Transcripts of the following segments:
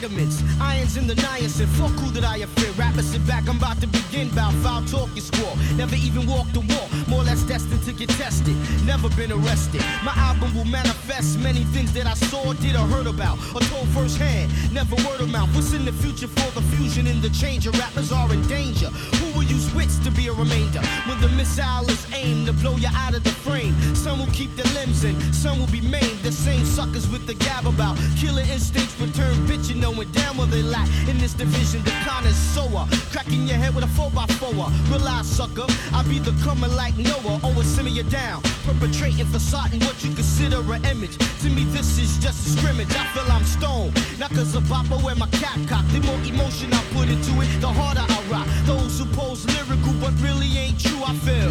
vitamins, irons in the niacin. Fuck who that I fear. Rappers sit back, I'm about to begin. Bout foul talk you squall. Never even walked the wall. More or less destined to get tested. Never been arrested. My album will manifest many things that I saw, did, or heard about, or told firsthand. Never word of mouth. What's in the future for the fusion and the change? Your rappers are in danger. Who will use wits to be a remainder? When the missile is aimed to blow you out of the frame. Some will keep their limbs in, some will be maimed. The same suckers with the gab about killer instincts return bitchin' knowing damn well they lack. In this division, the con is sower. Cracking your head with a 4x4. Realize, sucker, I be the coming like Noah. Always simmer you down. Perpetrating facade what you consider an image. To me, this is just a scrimmage. I feel I'm stoned. Not cause of Bopper wear my cap cock. The more emotion I put into it, the harder I rock. Those who pose lyrical but really ain't true, I feel.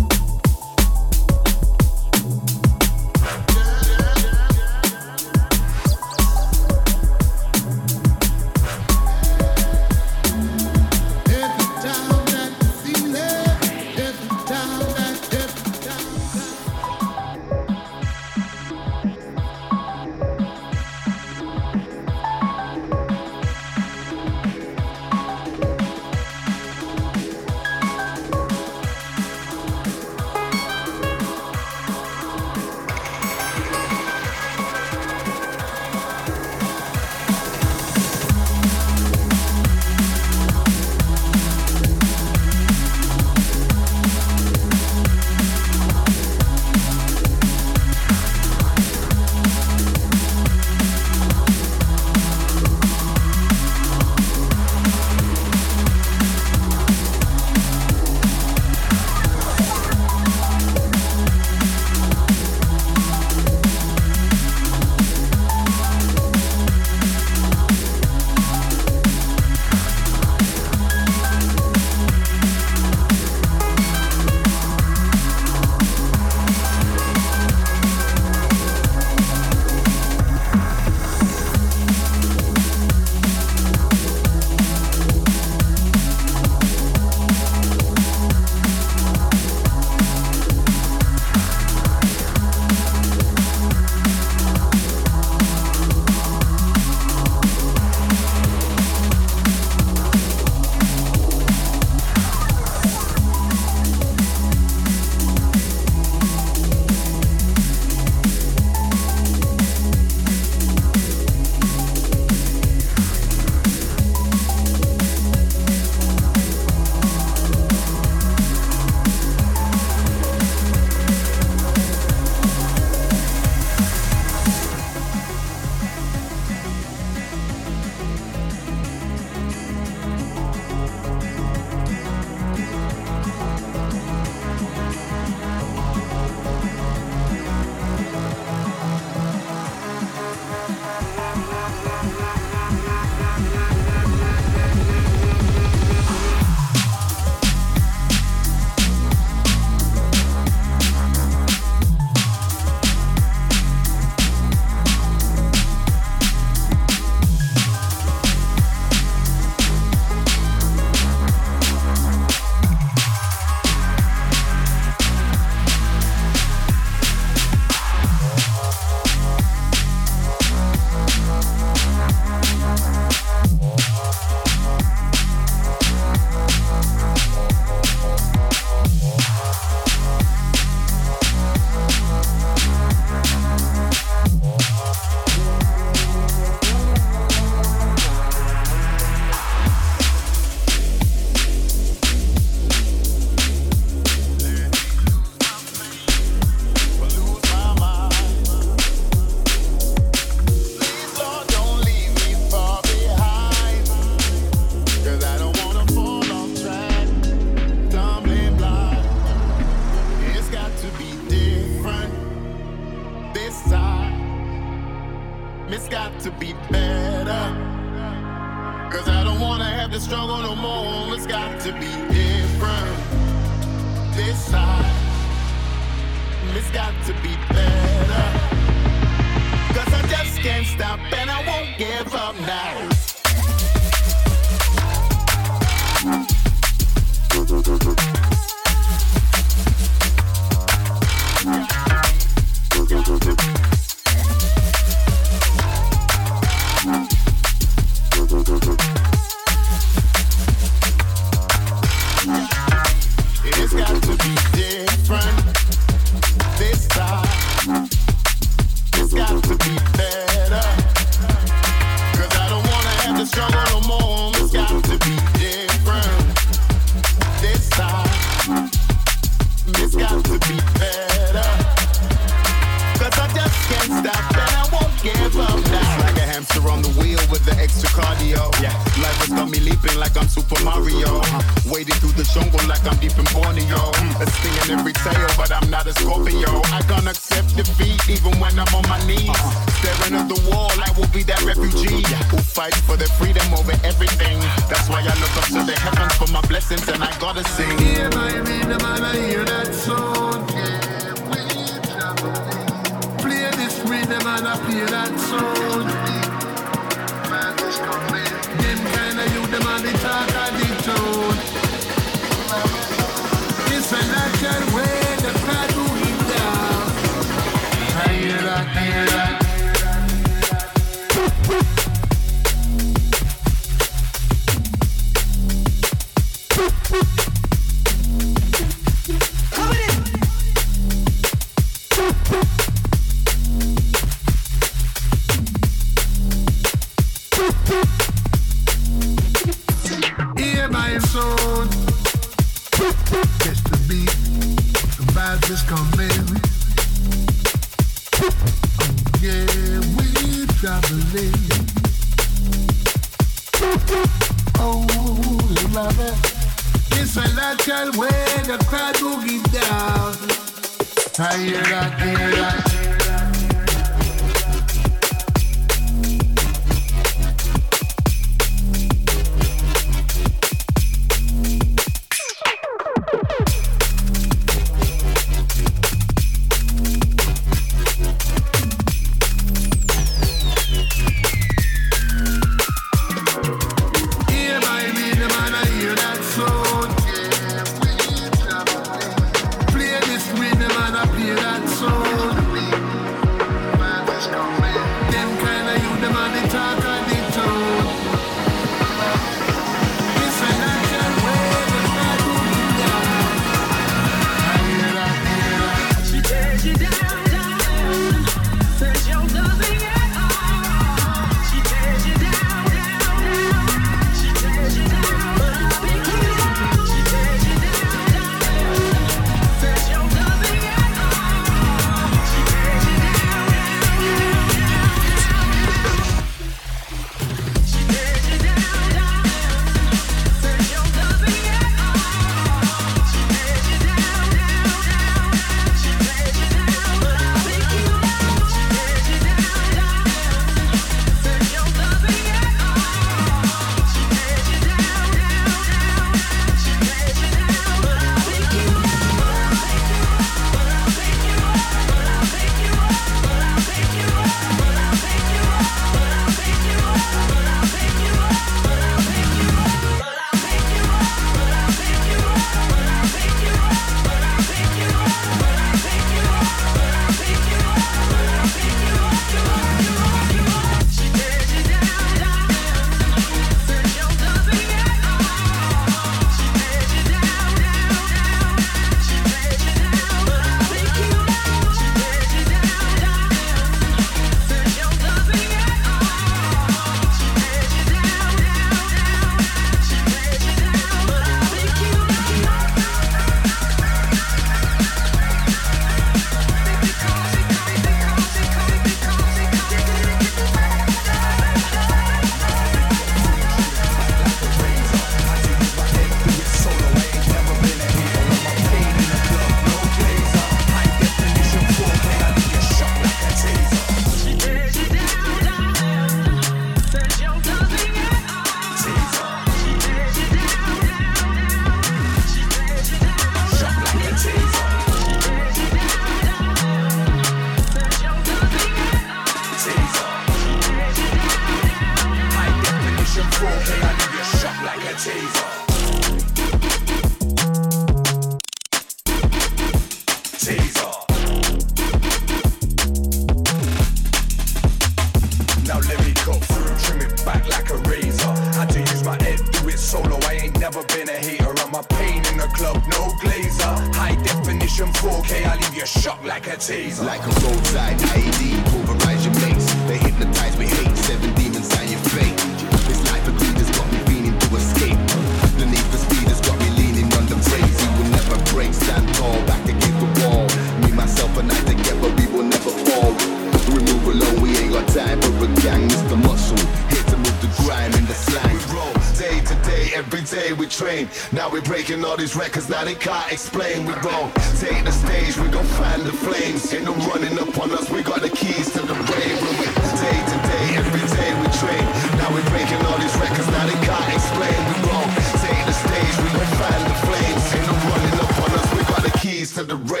day we train. Now we're breaking all these records now they can't explain. We wrong take the stage we gonna find the flames. Ain't no running up on us we got the keys to the brain when we day to day every day we train. Now we're breaking all these records now they can't explain. We wrong take the stage we gonna find the flames. Ain't no running up on us we got the keys to the brain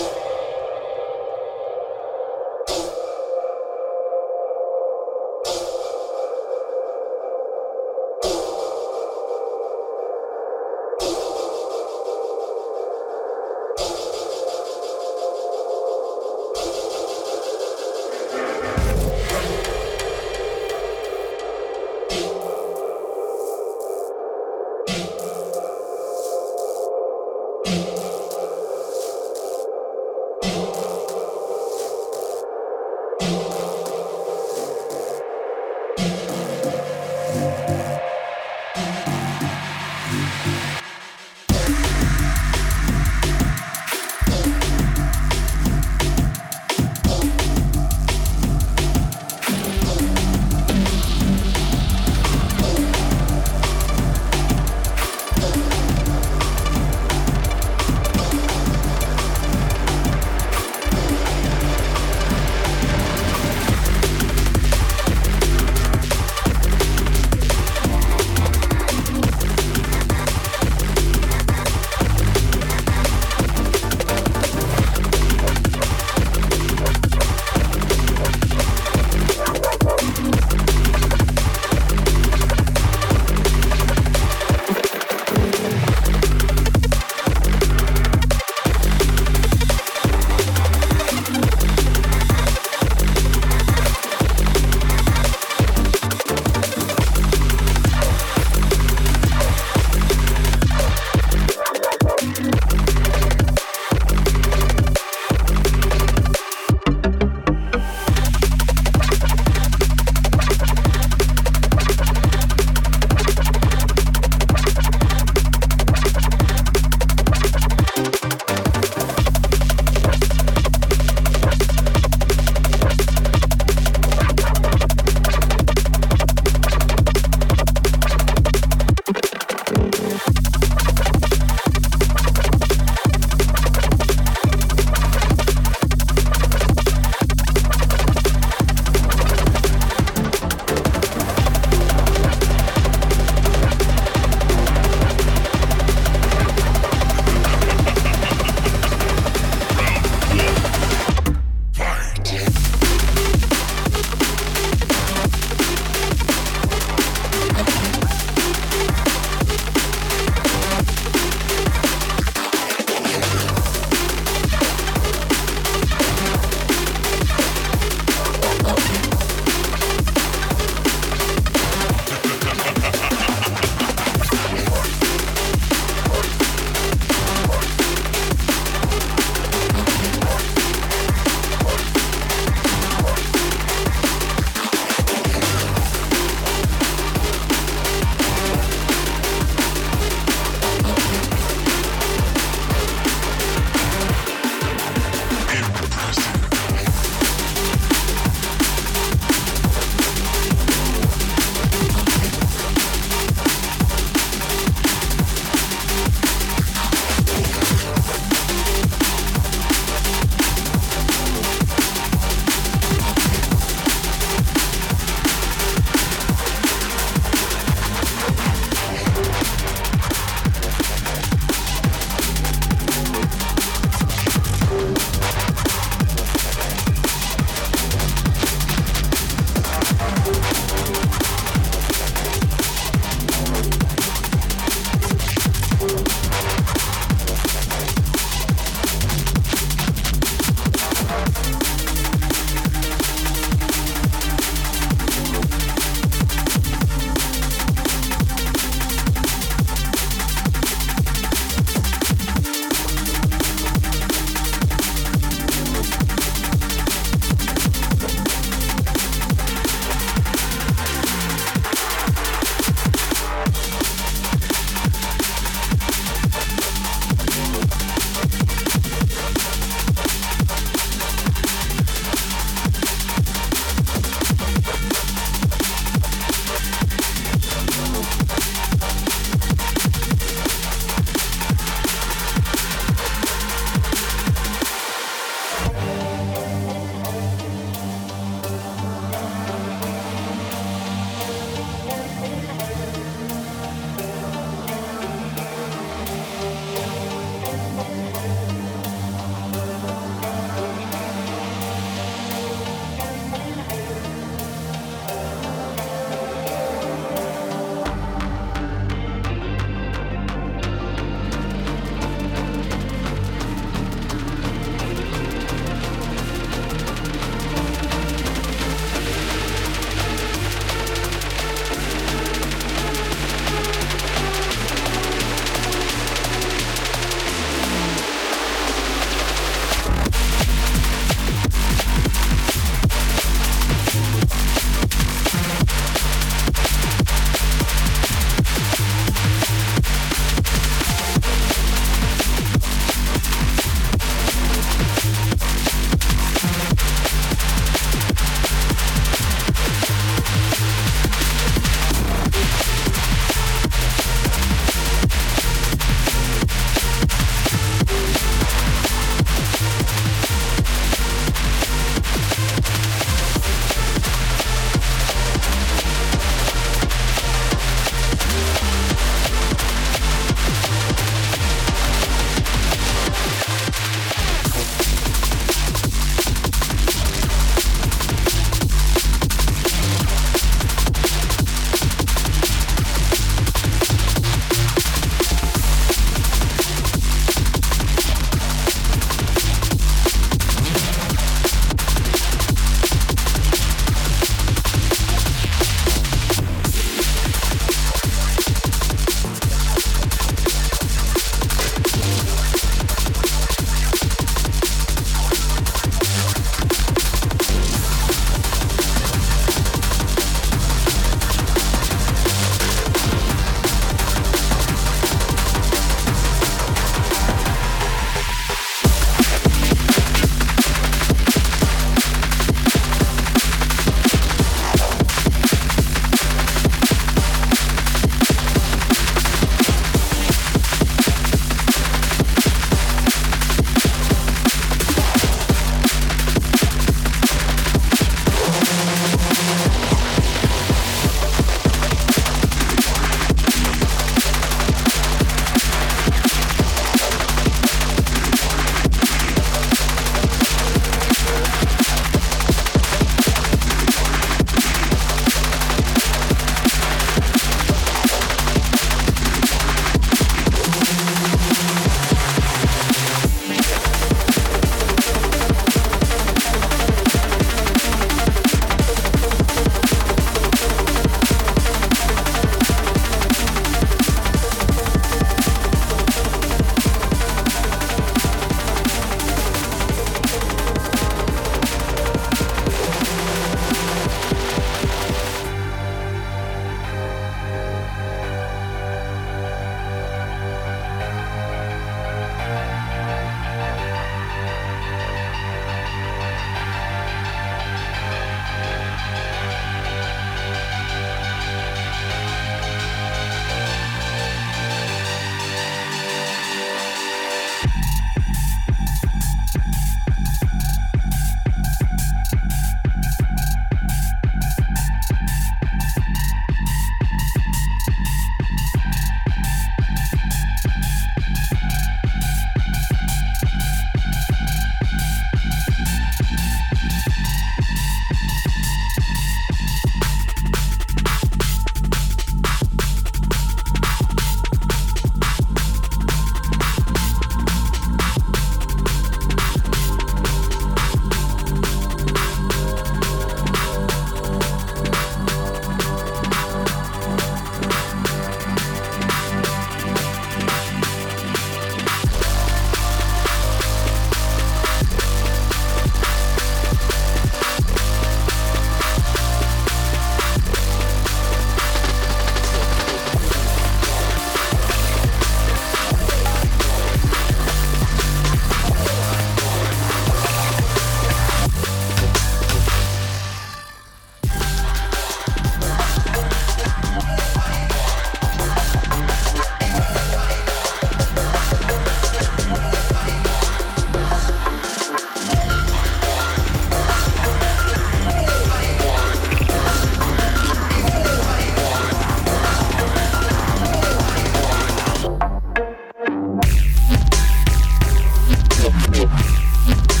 Thank you.